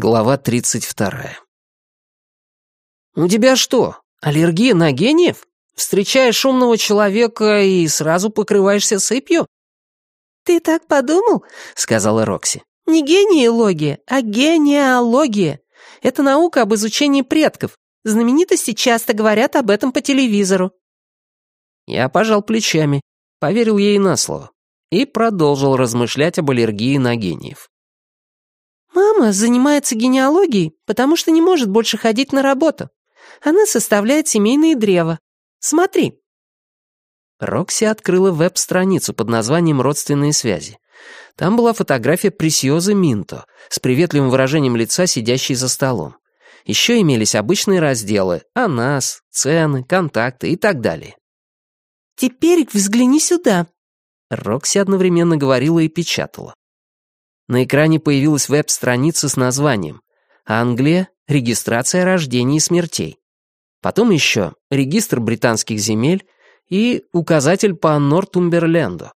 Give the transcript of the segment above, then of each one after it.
Глава 32. «У тебя что, аллергия на гениев? Встречаешь умного человека и сразу покрываешься сыпью?» «Ты так подумал?» — сказала Рокси. «Не генеалогия, а генеалогия. Это наука об изучении предков. Знаменитости часто говорят об этом по телевизору». Я пожал плечами, поверил ей на слово и продолжил размышлять об аллергии на гениев. Мама занимается генеалогией, потому что не может больше ходить на работу. Она составляет семейные древа. Смотри». Рокси открыла веб-страницу под названием «Родственные связи». Там была фотография Пресиозы Минто с приветливым выражением лица, сидящей за столом. Еще имелись обычные разделы «О нас», «Цены», «Контакты» и так далее. «Теперь взгляни сюда», Рокси одновременно говорила и печатала. На экране появилась веб-страница с названием «Англия. Регистрация рождений и смертей». Потом еще «Регистр британских земель» и указатель по Нортумберленду.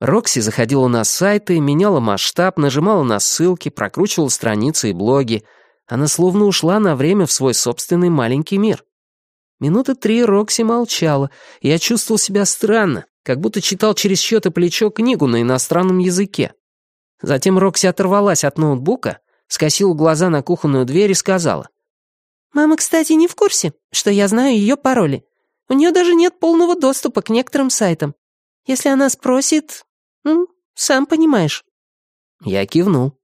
Рокси заходила на сайты, меняла масштаб, нажимала на ссылки, прокручивала страницы и блоги. Она словно ушла на время в свой собственный маленький мир. Минуты три Рокси молчала, и я чувствовал себя странно, как будто читал через счет плечо книгу на иностранном языке. Затем Рокси оторвалась от ноутбука, скосила глаза на кухонную дверь и сказала. «Мама, кстати, не в курсе, что я знаю ее пароли. У нее даже нет полного доступа к некоторым сайтам. Если она спросит, ну, сам понимаешь». Я кивнул.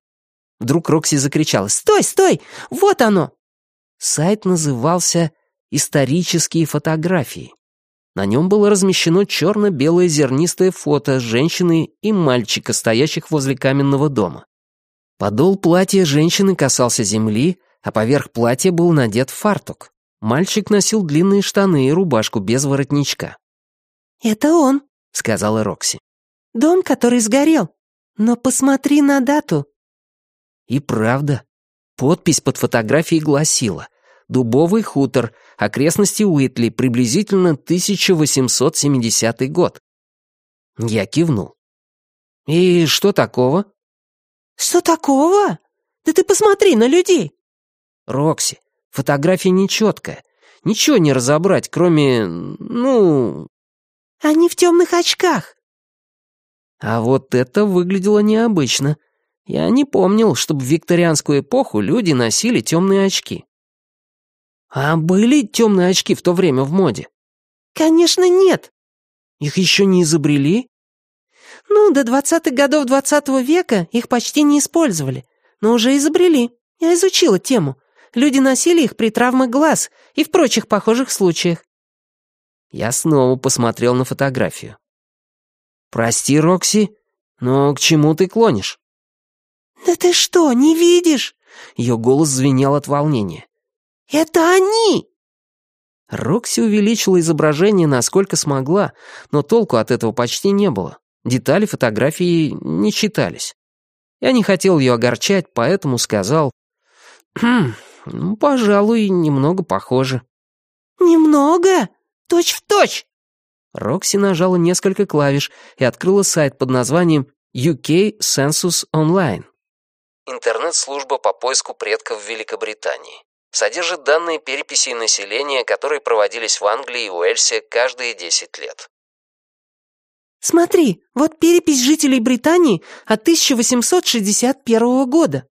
Вдруг Рокси закричала «Стой, стой! Вот оно!» Сайт назывался «Исторические фотографии». На нем было размещено черно-белое зернистое фото женщины и мальчика, стоящих возле каменного дома. Подол платья женщины касался земли, а поверх платья был надет фартук. Мальчик носил длинные штаны и рубашку без воротничка. «Это он», — сказала Рокси. «Дом, который сгорел. Но посмотри на дату». И правда. Подпись под фотографией гласила Дубовый хутор, окрестности Уитли, приблизительно 1870 год. Я кивнул. «И что такого?» «Что такого? Да ты посмотри на людей!» «Рокси, фотография нечеткая. Ничего не разобрать, кроме... ну...» «Они в темных очках». А вот это выглядело необычно. Я не помнил, чтобы в викторианскую эпоху люди носили темные очки. А были темные очки в то время в моде? Конечно, нет. Их еще не изобрели? Ну, до двадцатых годов двадцатого века их почти не использовали, но уже изобрели. Я изучила тему. Люди носили их при травмах глаз и в прочих похожих случаях. Я снова посмотрел на фотографию. «Прости, Рокси, но к чему ты клонишь?» «Да ты что, не видишь?» Ее голос звенел от волнения. «Это они!» Рокси увеличила изображение насколько смогла, но толку от этого почти не было. Детали фотографии не читались. Я не хотел ее огорчать, поэтому сказал... «Хм, ну, пожалуй, немного похоже». «Немного? Точь в точь!» Рокси нажала несколько клавиш и открыла сайт под названием UK Census Online. Интернет-служба по поиску предков в Великобритании содержит данные переписи населения, которые проводились в Англии и Уэльсе каждые 10 лет. Смотри, вот перепись жителей Британии от 1861 года.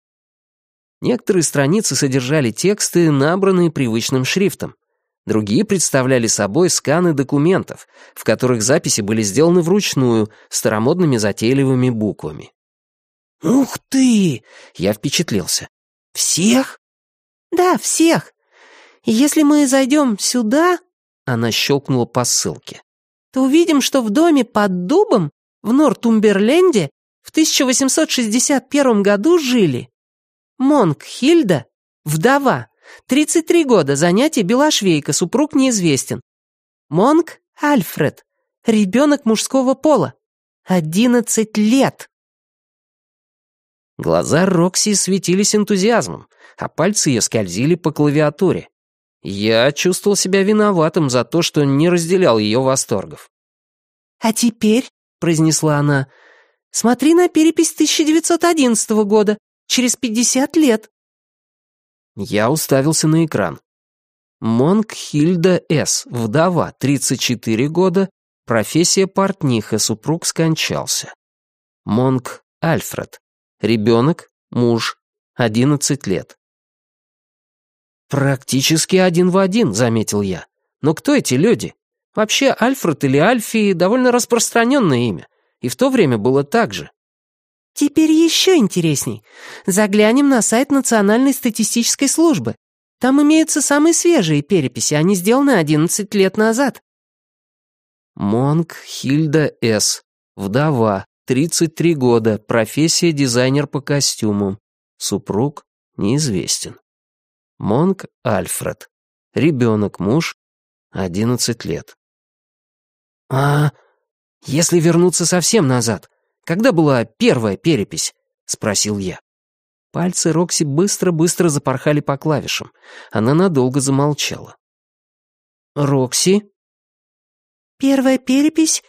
Некоторые страницы содержали тексты, набранные привычным шрифтом. Другие представляли собой сканы документов, в которых записи были сделаны вручную, старомодными затейливыми буквами. «Ух ты!» — я впечатлился. «Всех?» «Да, всех. И если мы зайдем сюда...» Она щелкнула по ссылке. «То увидим, что в доме под дубом в Нортумберленде в 1861 году жили Монк Хильда, вдова, 33 года, занятие белошвейка, супруг неизвестен. Монк Альфред, ребенок мужского пола, 11 лет». Глаза Рокси светились энтузиазмом, а пальцы ее скользили по клавиатуре. Я чувствовал себя виноватым за то, что не разделял ее восторгов. «А теперь», — произнесла она, — «смотри на перепись 1911 года, через 50 лет. Я уставился на экран. Монг Хильда С., вдова, 34 года, профессия портниха, супруг скончался. Монг Альфред, ребенок, муж, 11 лет. «Практически один в один», — заметил я. «Но кто эти люди? Вообще, Альфред или Альфи — довольно распространенное имя, и в то время было так же». «Теперь еще интересней. Заглянем на сайт Национальной статистической службы. Там имеются самые свежие переписи, они сделаны 11 лет назад». Монг Хильда С. Вдова, 33 года, профессия дизайнер по костюмам. Супруг неизвестен. Монг Альфред. Ребенок, муж, 11 лет. «А если вернуться совсем назад, когда была первая перепись?» — спросил я. Пальцы Рокси быстро-быстро запорхали по клавишам. Она надолго замолчала. «Рокси?» «Первая перепись?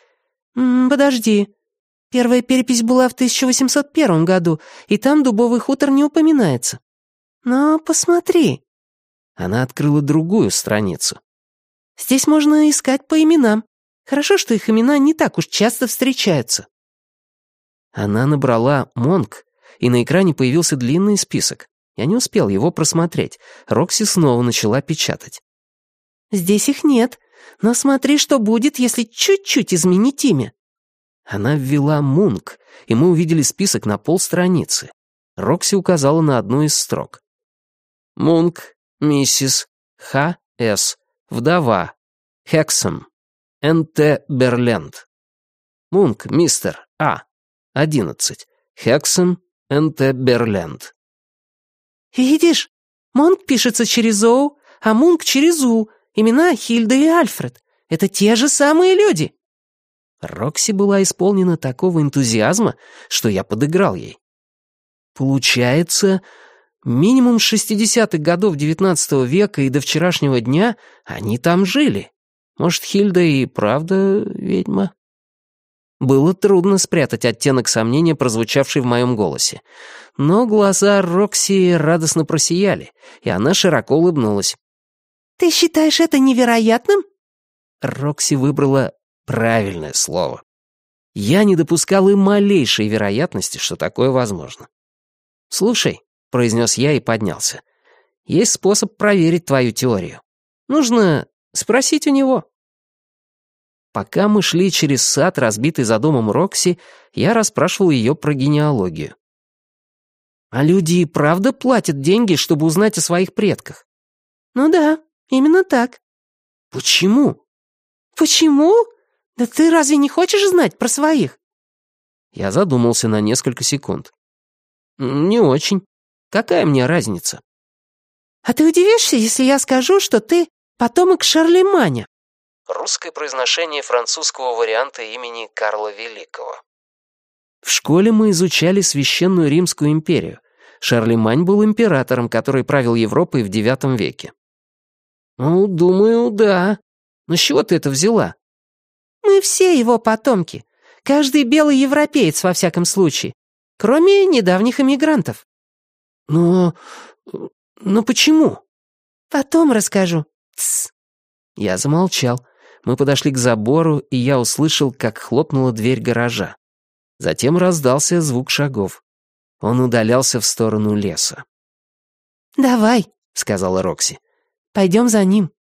Подожди. Первая перепись была в 1801 году, и там дубовый хутор не упоминается. Но посмотри». Она открыла другую страницу. «Здесь можно искать по именам. Хорошо, что их имена не так уж часто встречаются». Она набрала «Монг», и на экране появился длинный список. Я не успел его просмотреть. Рокси снова начала печатать. «Здесь их нет, но смотри, что будет, если чуть-чуть изменить имя». Она ввела «Мунг», и мы увидели список на полстраницы. Рокси указала на одну из строк. «Мунг, миссис, Х. С. Вдова, Хексом, Н.Т. Берленд. Мунг, мистер, А. 11. Хексом, Н.Т. Берленд. «Видишь, Монг пишется через Оу, а Мунг через У. Имена Хильда и Альфред. Это те же самые люди». Рокси была исполнена такого энтузиазма, что я подыграл ей. Получается, минимум 60-х годов XIX века и до вчерашнего дня они там жили. Может, Хильда и правда ведьма? Было трудно спрятать оттенок сомнения, прозвучавший в моем голосе. Но глаза Рокси радостно просияли, и она широко улыбнулась. «Ты считаешь это невероятным?» Рокси выбрала правильное слово. Я не допускал и малейшей вероятности, что такое возможно. «Слушай», — произнес я и поднялся, — «есть способ проверить твою теорию. Нужно спросить у него». Пока мы шли через сад, разбитый за домом Рокси, я расспрашивал ее про генеалогию. «А люди и правда платят деньги, чтобы узнать о своих предках?» «Ну да, именно так». «Почему?» «Почему? Да ты разве не хочешь знать про своих?» Я задумался на несколько секунд. «Не очень. Какая мне разница?» «А ты удивишься, если я скажу, что ты потомок Шарлеманя?» Русское произношение французского варианта имени Карла Великого. В школе мы изучали Священную Римскую империю. Шарлемань был императором, который правил Европой в IX веке. «Ну, думаю, да. Но с чего ты это взяла?» «Мы все его потомки. Каждый белый европеец, во всяком случае. Кроме недавних эмигрантов». «Но... но почему?» «Потом расскажу. Тсс». Я замолчал. Мы подошли к забору, и я услышал, как хлопнула дверь гаража. Затем раздался звук шагов. Он удалялся в сторону леса. «Давай», — сказала Рокси. «Пойдем за ним».